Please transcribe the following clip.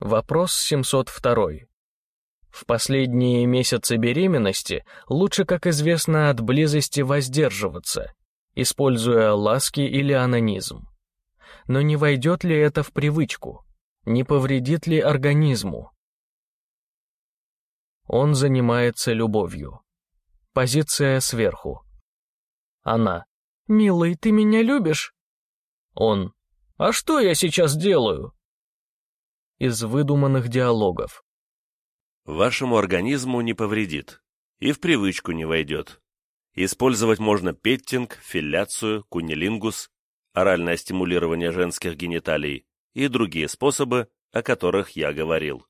Вопрос 702. В последние месяцы беременности лучше, как известно, от близости воздерживаться, используя ласки или анонизм. Но не войдет ли это в привычку? Не повредит ли организму? Он занимается любовью. Позиция сверху. Она. «Милый, ты меня любишь?» Он. «А что я сейчас делаю?» Из выдуманных диалогов. Вашему организму не повредит и в привычку не войдет. Использовать можно петтинг, филляцию, кунилингус, оральное стимулирование женских гениталий и другие способы, о которых я говорил.